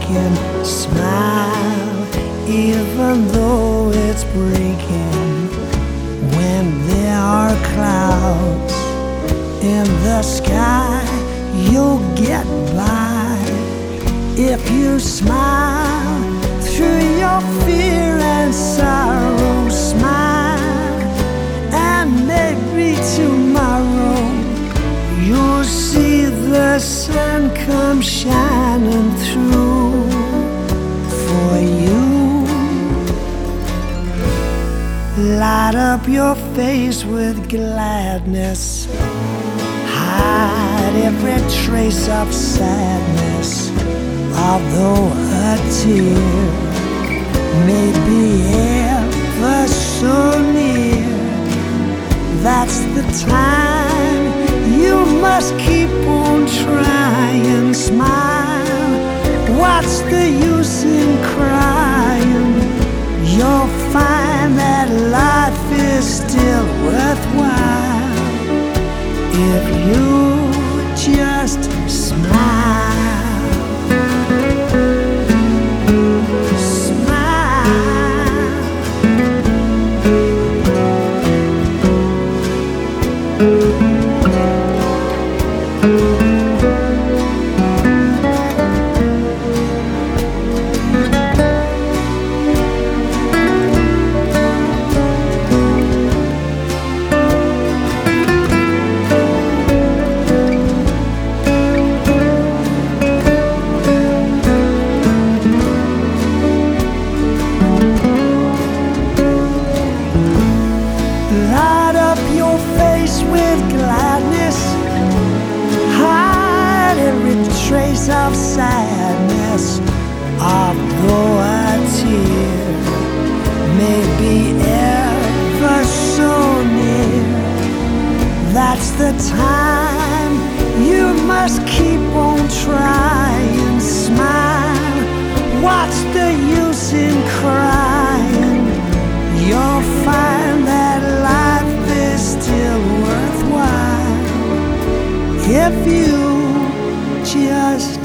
can smile even though it's breaking. When there are clouds in the sky you'll get by. If you smile shining through for you. Light up your face with gladness. Hide every trace of sadness although a tear may be ever so near. That's the time you must keep on trying. Smile. What's the use in crying? You'll find that life is still worthwhile if you just smile. Smile with gladness. Hide every trace of sadness. Although a tear may be ever so near, that's the time you must keep on trying. Smile. What's the use in if you just